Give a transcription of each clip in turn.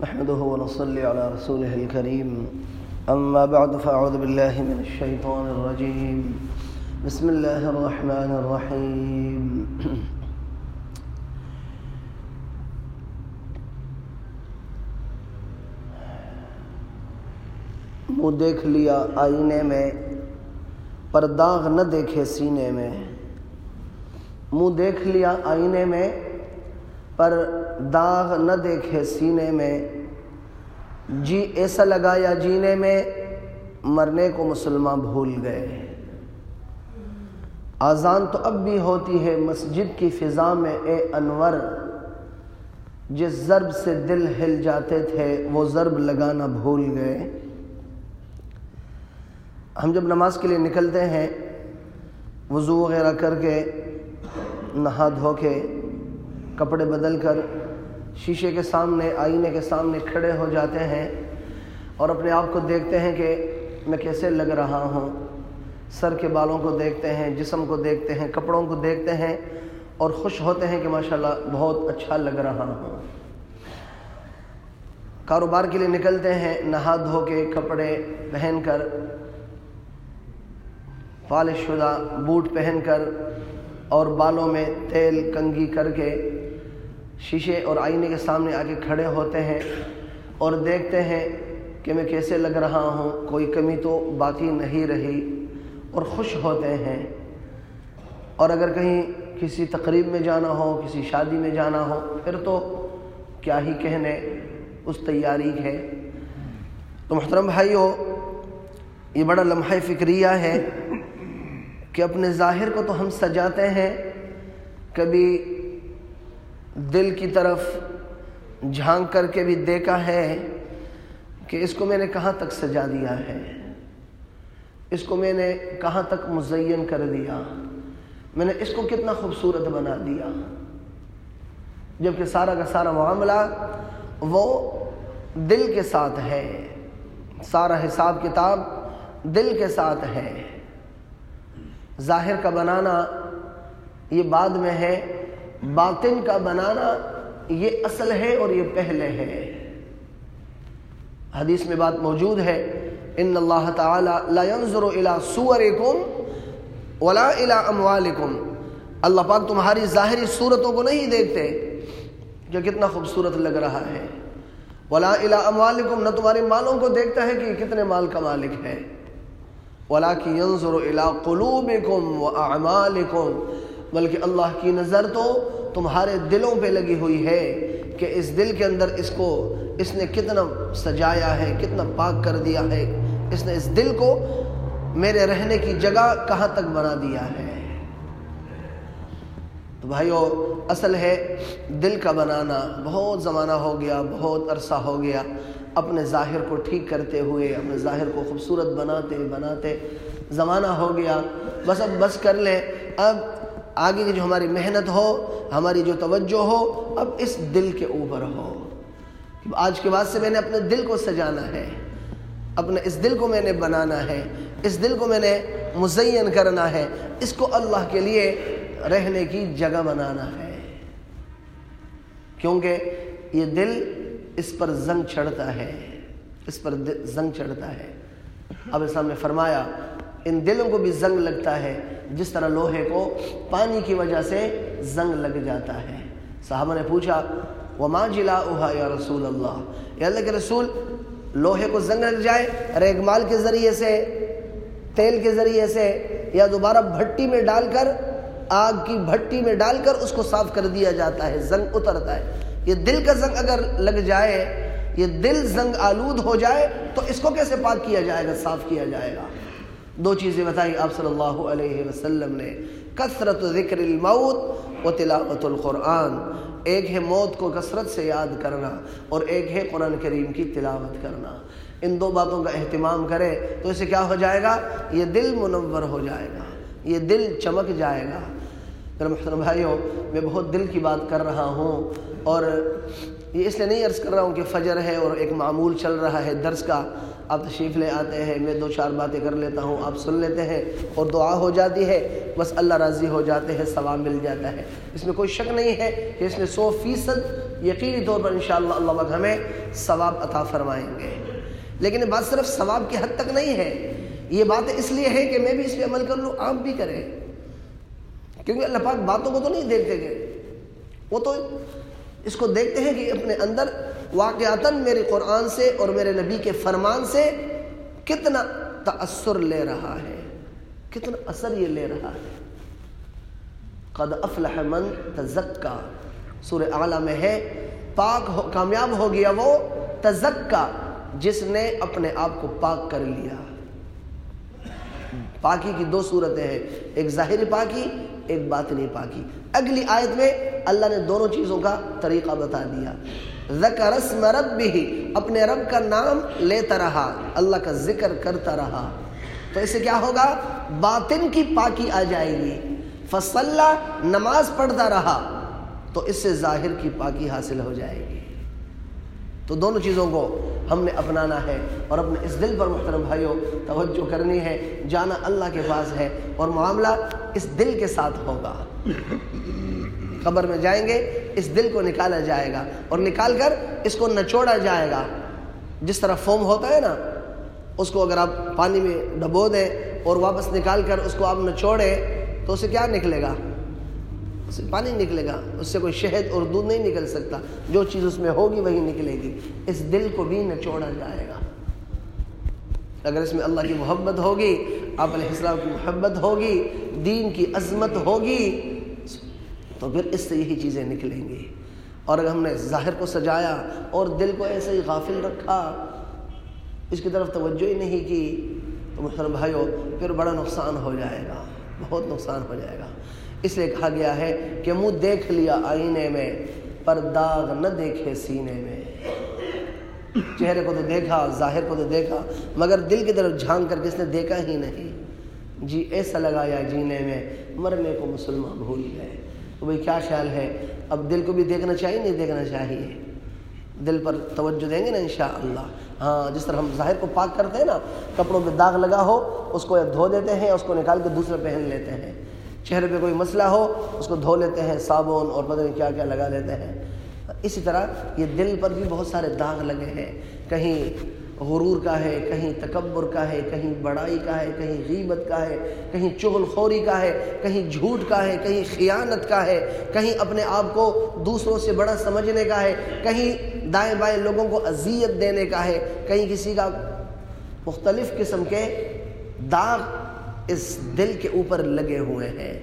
نحمده ونصلي على رسوله الكريم. أما بعد، فأعوذ بالله من الشيطان الرجيم. بسم الله الرحمن الرحيم. منہ دیکھ لیا آئینے میں، پر داغ نہ دیکھے سینے میں۔ منہ دیکھ لیا آئینے میں پر داغ نہ دیکھے سینے میں۔ جی ایسا لگایا جینے میں مرنے کو مسلمان بھول گئے۔ آزان تو اب بھی ہوتی ہے مسجد کی فضا میں، اے انور۔ جس ضرب سے دل ہل جاتے تھے، وہ ضرب لگانا بھول گئے۔ ہم جب نماز کے لیے نکلتے ہیں، وضو وغیرہ کر کے، نہا دھو کے کپڑے بدل کر شیشے کے سامنے، آئینے کے سامنے کھڑے ہو جاتے ہیں اور اپنے آپ کو دیکھتے ہیں کہ میں کیسے لگ رہا ہوں۔ سر کے بالوں کو دیکھتے ہیں، جسم کو دیکھتے ہیں، کپڑوں کو دیکھتے ہیں اور خوش ہوتے ہیں کہ ماشاءاللہ بہت اچھا لگ رہا ہوں۔ کاروبار کے لیے نکلتے ہیں، نہا دھو کے کپڑے پہن کر، پالش شدہ بوٹ پہن کر اور بالوں میں تیل کنگھی کر کے شیشے اور آئینے کے سامنے آگے کھڑے ہوتے ہیں اور دیکھتے ہیں کہ میں کیسے لگ رہا ہوں، کوئی کمی تو باقی نہیں رہی اور خوش ہوتے ہیں۔ اور اگر کہیں کسی تقریب میں جانا ہو، کسی شادی میں جانا ہو، پھر تو کیا ہی کہنے، اس تیاری ہے تو محترم بھائی ہو یہ بڑا لمحہ فکریہ ہے کہ اپنے ظاہر کو تو ہم سجاتے ہیں، کبھی دل کی طرف جھانک کر کے بھی دیکھا ہے کہ اس کو میں نے کہاں تک سجا دیا ہے؟ اس کو میں نے کہاں تک مزین کر دیا؟ میں نے اس کو کتنا خوبصورت بنا دیا؟ جبکہ سارا کا سارا معاملہ وہ دل کے ساتھ ہے۔ سارا حساب کتاب دل کے ساتھ ہے۔ ظاہر کا بنانا یہ بعد میں ہے۔ باطن کا بنانا یہ اصل ہے اور یہ پہلے ہے۔ حدیث میں بات موجود ہے، ان اللہ تعالی لا ينظر الى صورکم ولا الى اموالکم۔ اللہ پاک تمہاری ظاہری صورتوں کو نہیں دیکھتے، جو کتنا خوبصورت لگ رہا ہے۔ ولا الى اموالکم، نہ تمہارے مالوں کو دیکھتا ہے کہ یہ کتنے مال کا مالک ہے۔ وَلَكِ يَنظُرُ إِلَىٰ قُلُوبِكُمْ وَأَعْمَالِكُمْ۔ بلکہ اللہ کی نظر تو تمہارے دلوں پہ لگی ہوئی ہے کہ اس دل کے اندر اس کو اس نے کتنا سجایا ہے، کتنا پاک کر دیا ہے، اس نے اس دل کو میرے رہنے کی جگہ کہاں تک بنا دیا ہے؟ تو بھائیو، اصل ہے دل کا بنانا۔ بہت زمانہ ہو گیا، بہت عرصہ ہو گیا۔ اپنے ظاہر کو ٹھیک کرتے ہوئے، اپنے ظاہر کو خوبصورت بناتے بناتے زمانہ ہو گیا۔ بس اب بس کر لیں۔ اب آگے کی جو ہماری محنت ہو، ہماری جو توجہ ہو، اب اس دل کے اوپر ہو۔ آج کے بعد سے میں نے اپنے دل کو سجانا ہے۔ اپنے اس دل کو میں نے بنانا ہے۔ اس دل کو میں نے مزین کرنا ہے۔ اس کو اللہ کے لیے رہنے کی جگہ بنانا ہے۔ کیونکہ یہ دل اس پر زنگ چڑھتا ہے۔ اس پر زنگ چڑھتا ہے۔ اب اسلام نے فرمایا، ان دلوں کو بھی زنگ لگتا ہے۔ جس طرح لوہے کو پانی کی وجہ سے زنگ لگ جاتا ہے۔ صحابہ نے پوچھا، وما جلا یا رسول اللہ؟ یا اللہ کے رسول، لوہے کو زنگ لگ جائے ریگمال کے ذریعے سے، تیل کے ذریعے سے، یا دوبارہ بھٹی میں ڈال کر، آگ کی بھٹی میں ڈال کر اس کو صاف کر دیا جاتا ہے، زنگ اترتا ہے۔ یہ دل کا زنگ اگر لگ جائے، یہ دل زنگ آلود ہو جائے، تو اس کو کیسے پاک کیا جائے گا، صاف کیا جائے گا؟ دو چیزیں بتائی آپ صلی اللہ علیہ وسلم نے. کثرت ذکر الموت و تلاوت القرآن. ایک ہے موت کو کثرت سے یاد کرنا اور ایک ہے قرآن کریم کی تلاوت کرنا. ان دو باتوں کا اہتمام کرے تو اسے کیا ہو جائے گا؟ یہ دل منور ہو جائے گا. یہ دل چمک جائے گا. میرے محترم بھائیوں میں بہت دل کی بات کر رہا ہوں اور یہ اس لیے نہیں عرض کر رہا ہوں کہ فجر ہے اور ایک معمول چل رہا ہے درس کا۔ آپ تشریف لے آتے ہیں، میں دو چار باتیں کر لیتا ہوں، آپ سن لیتے ہیں اور دعا ہو جاتی ہے، بس اللہ راضی ہو جاتے ہیں، ثواب مل جاتا ہے۔ اس میں کوئی شک نہیں ہے کہ اس میں سو فیصد یقینی طور پر انشاءاللہ اللہ اللہ ہمیں ثواب عطا فرمائیں گے۔ لیکن یہ بات صرف ثواب کی حد تک نہیں ہے، یہ بات اس لیے ہے کہ میں بھی اس پہ عمل کر لوں، آپ بھی کریں۔ کیونکہ اللہ پاک باتوں کو تو نہیں دیکھتے گے وہ تو اس کو دیکھتے ہیں کہ اپنے اندر واقعاتاً میرے قرآن سے اور میرے نبی کے فرمان سے کتنا تأثر لے رہا ہے۔ کتنا اثر یہ لے رہا ہے۔ قد افلح من تزکا سور اعلیٰ میں ہے۔ پاک ہو، کامیاب ہو گیا وہ تزکا جس نے اپنے آپ کو پاک کر لیا۔ پاکی کی دو صورتیں ہیں۔ ایک ظاہری پاکی ایک نہیں پاکی۔ اگلی آیت میں اللہ نے دونوں چیزوں کا طریقہ بتا دیا۔ ذکر اسم رب بھی اپنے رب کا نام لیتا رہا، اللہ کا ذکر کرتا رہا۔ تو اسے کیا ہوگا؟ باطن کی پاکی آ جائے گی۔ فصلہ، نماز پڑھتا رہا، تو اس سے ظاہر کی پاکی حاصل ہو جائے گی۔ تو دونوں چیزوں کو ہم نے اپنانا ہے اور اپنے اس دل پر محترم بھائیوں توجہ کرنی ہے، جانا اللہ کے پاس ہے اور معاملہ اس دل کے ساتھ ہوگا۔ قبر میں جائیں گے، اس دل کو نکالا جائے گا اور نکال کر اس کو نچوڑا جائے گا۔ جس طرح فوم ہوتا ہے نا، اس کو اگر آپ پانی میں ڈبو دیں اور واپس نکال کر اس کو آپ نچوڑیں تو اسے کیا نکلے گا؟ سے پانی نکلے گا، اس سے کوئی شہد اور دودھ نہیں نکل سکتا۔ جو چیز اس میں ہوگی وہی نکلے گی۔ اس دل کو بھی نچوڑا جائے گا۔ اگر اس میں اللہ کی محبت ہوگی، آپ علیہ السلام کی محبت ہوگی، دین کی عظمت ہوگی، تو پھر اس سے یہی چیزیں نکلیں گی۔ اور اگر ہم نے ظاہر کو سجایا اور دل کو ایسے ہی غافل رکھا، اس کی طرف توجہ ہی نہیں کی، تو محترم بھائیو، پھر بڑا نقصان ہو جائے گا۔ بہت نقصان ہو جائے گا۔ اس لیے کہا گیا ہے کہ منہ دیکھ لیا آئینے میں، پر داغ نہ دیکھے سینے میں۔ چہرے کو تو دیکھا، ظاہر کو تو دیکھا، مگر دل کی طرف جھانک کر کس نے دیکھا ہی نہیں۔ جی ایسا لگایا جینے میں، مرنے کو مسلمان بھول گئے۔ تو بھائی، کیا خیال ہے؟ اب دل کو بھی دیکھنا چاہیے، نہیں دیکھنا چاہیے؟ دل پر توجہ دیں گے نا انشاءاللہ۔ ہاں جس طرح ہم ظاہر کو پاک کرتے ہیں نا، کپڑوں پہ داغ لگا ہو، اس کو دھو دیتے ہیں، اس کو نکال کے دوسرے پہن لیتے ہیں۔ چہرے پہ کوئی مسئلہ ہو، اس کو دھو لیتے ہیں، صابن اور پتہ نہیں کیا کیا لگا لیتے ہیں۔ اسی طرح یہ دل پر بھی بہت سارے داغ لگے ہیں۔ کہیں غرور کا ہے، کہیں تکبر کا ہے، کہیں بڑائی کا ہے، کہیں غیبت کا ہے، کہیں چغل خوری کا ہے، کہیں جھوٹ کا ہے، کہیں خیانت کا ہے۔ کہیں اپنے آپ کو دوسروں سے بڑا سمجھنے کا ہے۔ کہیں دائیں بائیں لوگوں کو اذیت دینے کا ہے۔ کہیں کسی کا مختلف قسم کے داغ اس دل کے اوپر لگے ہوئے ہیں۔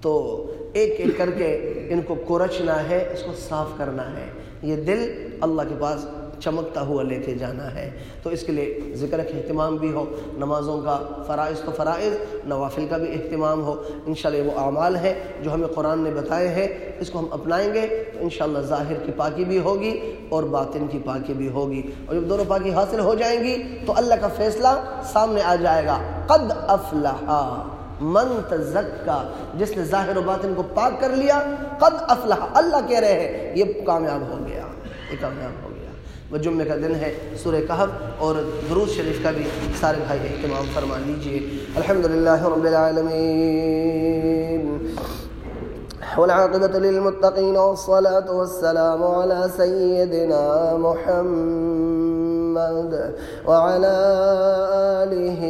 تو ایک ایک کر کے ان کو کورچنا ہے، اس کو صاف کرنا ہے۔ یہ دل اللہ کے پاس چمکتا ہوا لے کے جانا ہے۔ تو اس کے لیے ذکر کے اہتمام بھی ہو، نمازوں کا فرائض تو فرائض، نوافل کا بھی اہتمام ہو۔ انشاءاللہ وہ اعمال ہیں جو ہمیں قرآن نے بتائے ہیں۔ اس کو ہم اپنائیں گے، تو انشاءاللہ ظاہر کی پاکی بھی ہوگی اور باطن کی پاکی بھی ہوگی۔ اور جب دونوں پاکی حاصل ہو جائیں گی، تو اللہ کا فیصلہ سامنے آ جائے گا۔ قد افلحا من تزکا، جس نے ظاہر و باطن کو پاک کر لیا، قد افلح اللہ کہہ رہے ہیں، یہ کامیاب ہو گیا، یہ کامیاب ہو گیا۔ وہ جمعے کا دن ہے، سورہ کہف اور دروز شریف کا بھی سارے بھائی اہتمام فرما لیجیے۔ الحمد للہ رب العالمین۔ والعاقبة للمتقين والصلاة والسلام على سيدنا محمد وعلى آله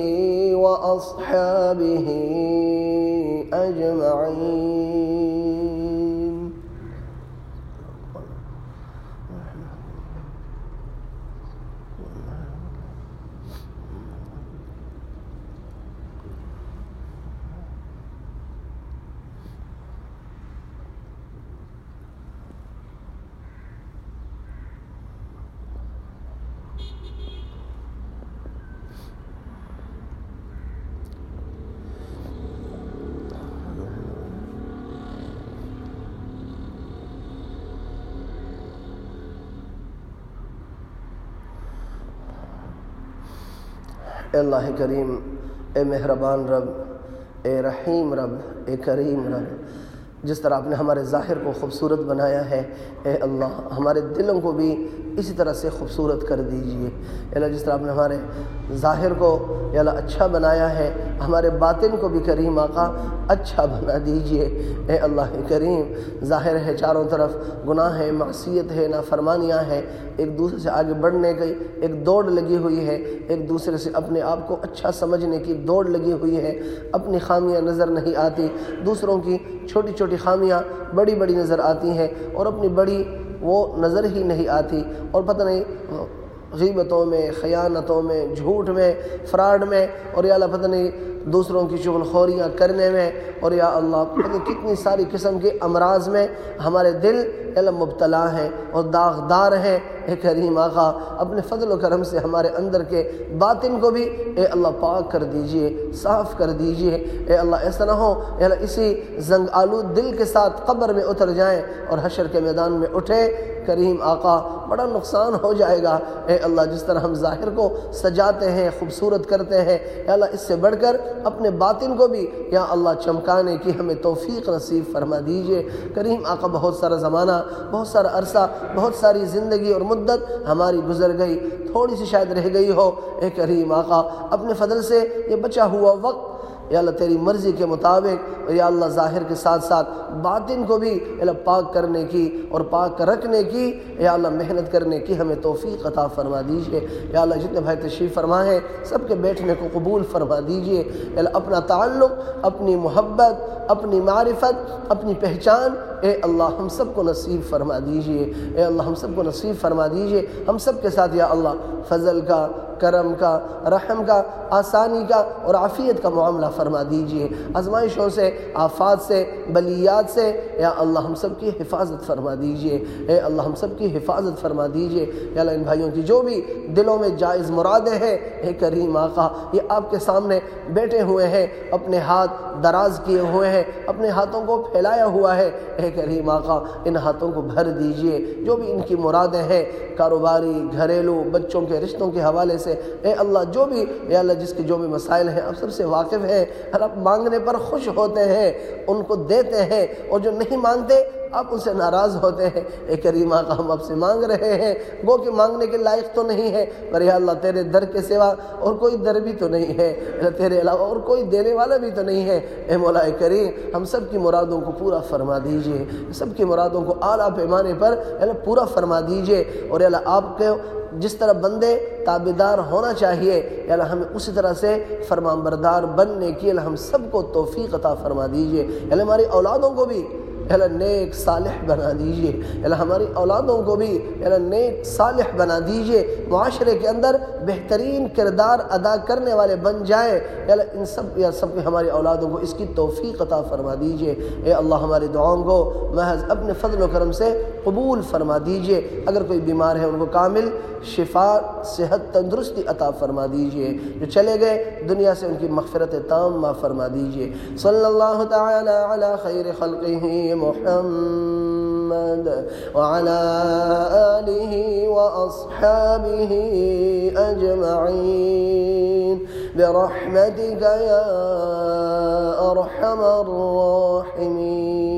وأصحابه أجمعين اے اللہ کریم اے مہربان رب اے رحیم رب اے کریم رب۔ جس طرح آپ نے ہمارے ظاہر کو خوبصورت بنایا ہے، اے اللہ، ہمارے دلوں کو بھی اسی طرح سے خوبصورت کر دیجیے۔ اللہ، جس طرح آپ نے ہمارے ظاہر کو، یا اللہ اچھا بنایا ہے، ہمارے باطن کو بھی کریم آقا اچھا بنا دیجیے۔ اے اللہ کریم، ظاہر ہے چاروں طرف گناہ ہے، معصیت ہے، نافرمانیاں ہیں۔ ایک دوسرے سے آگے بڑھنے کی ایک دوڑ لگی ہوئی ہے۔ ایک دوسرے سے اپنے آپ کو اچھا سمجھنے کی دوڑ لگی ہوئی ہے۔ اپنی خامیاں نظر نہیں آتی۔ دوسروں کی چھوٹی چھوٹی چھوٹی خامیاں بڑی بڑی نظر آتی ہیں اور اپنی بڑی وہ نظر ہی نہیں آتی اور پتہ نہیں، غیبتوں میں، خیانتوں میں، جھوٹ میں، فراڈ میں اور یا اللہ پتہ نہیں دوسروں کی شغل خوریاں کرنے میں اور یا اللہ پتہ کتنی ساری قسم کے امراض میں ہمارے دل علم مبتلا ہیں اور داغدار ہیں۔ اے کریم آقا، اپنے فضل و کرم سے ہمارے اندر کے باطن کو بھی اے اللہ پاک کر دیجیے، صاف کر دیجیے۔ اے اللہ، ایسا نہ ہو، اے اللہ، اسی زنگ آلود دل کے ساتھ قبر میں اتر جائیں اور حشر کے میدان میں اٹھے۔ کریم آقا، بڑا نقصان ہو جائے گا۔ اے اللہ، جس طرح ہم ظاہر کو سجاتے ہیں، خوبصورت کرتے ہیں، اے اللہ، اس سے بڑھ کر اپنے باطن کو بھی یا اللہ چمکانے کی ہمیں توفیق نصیب فرما دیجیے۔ کریم آقا، بہت سارا زمانہ، بہت سارا عرصہ، بہت ساری زندگی اور مدت ہماری گزر گئی، تھوڑی سی شاید رہ گئی ہو۔ اے کریم آقا، اپنے فضل سے یہ بچا ہوا وقت، یا اللہ تیری مرضی کے مطابق یا اللہ ظاہر کے ساتھ ساتھ باطن کو بھی اللہ پاک کرنے کی اور پاک رکھنے کی، یا اللہ محنت کرنے کی ہمیں توفیق عطا فرما دیجیے۔ یا اللہ جتنے بھائی تشریف فرمائیں سب کے بیٹھنے کو قبول فرما دیجیے۔ اللہ اپنا تعلق، اپنی محبت، اپنی معرفت، اپنی پہچان اے اللہ ہم سب کو نصیب فرما دیجیے، اے اللہ ہم سب کو نصیب فرما دیجیے۔ ہم سب کے ساتھ یا اللہ، فضل کا، کرم کا، رحم کا، آسانی کا اور عافیت کا معاملہ فرما دیجیے۔ آزمائشوں سے، آفات سے، بلیات سے، یا اللہ ہم سب کی حفاظت فرما دیجیے۔ اے اللہ ہم سب کی حفاظت فرما دیجیے۔ یا اللہ ان بھائیوں کی جو بھی دلوں میں جائز مرادیں ہیں، اے کریم آقا، یہ آپ کے سامنے بیٹھے ہوئے ہیں، اپنے ہاتھ دراز کیے ہوئے ہیں، اپنے ہاتھوں کو پھیلایا ہوا ہے۔ اے کریم آقا ان ہاتھوں کو بھر دیجیے۔ جو بھی ان کی مرادیں ہیں، کاروباری، گھریلو، بچوں کے رشتوں کے حوالے سے۔ اے اللہ، جو بھی، اے اللہ، جس کے جو بھی مسائل ہیں آپ سب سے واقف ہیں آپ مانگنے پر خوش ہوتے ہیں، ان کو دیتے ہیں اور جو نہیں مانگتے آپ ان سے ناراض ہوتے ہیں۔ اے کریم آقا، ہم آپ سے مانگ رہے ہیں۔ گو کہ مانگنے کے لائق تو نہیں ہے، پر یا اللہ تیرے در کے سوا اور کوئی در بھی تو نہیں ہے۔ تیرے علاوہ اور کوئی دینے والا بھی تو نہیں ہے۔ اے مولا کریم، ہم سب کی مرادوں کو پورا فرما دیجیے۔ سب کی مرادوں کو اعلیٰ پیمانے پر اللہ پورا فرما دیجیے۔ اور اللہ آپ کے جس طرح بندے تابدار ہونا چاہیے اللہ ہمیں اسی طرح سے فرمان بردار بننے کی اللہ ہم سب کو توفیق عطا فرما دیجیے۔ اللہ ہماری اولادوں کو بھی اللہ نیک صالح بنا دیجیے۔ اللہ ہماری اولادوں کو بھی اللہ نیک صالح بنا دیجیے۔ معاشرے کے اندر بہترین کردار ادا کرنے والے بن جائیں۔ اللہ ان سب یا سب ہماری اولادوں کو اس کی توفیق عطا فرما دیجیے۔ اے اللہ ہماری دعاؤں کو محض اپنے فضل و کرم سے قبول فرما دیجیے۔ اگر کوئی بیمار ہے ان کو کامل شفا، صحت تندرستی عطا فرما دیجیے۔ جو چلے گئے، دنیا سے ان کی مغفرت تام فرما دیجیے۔ صلی اللہ تعالی علی خیر خلقہ محمد وعلى آله وأصحابه أجمعين برحمتك يا أرحم الراحمين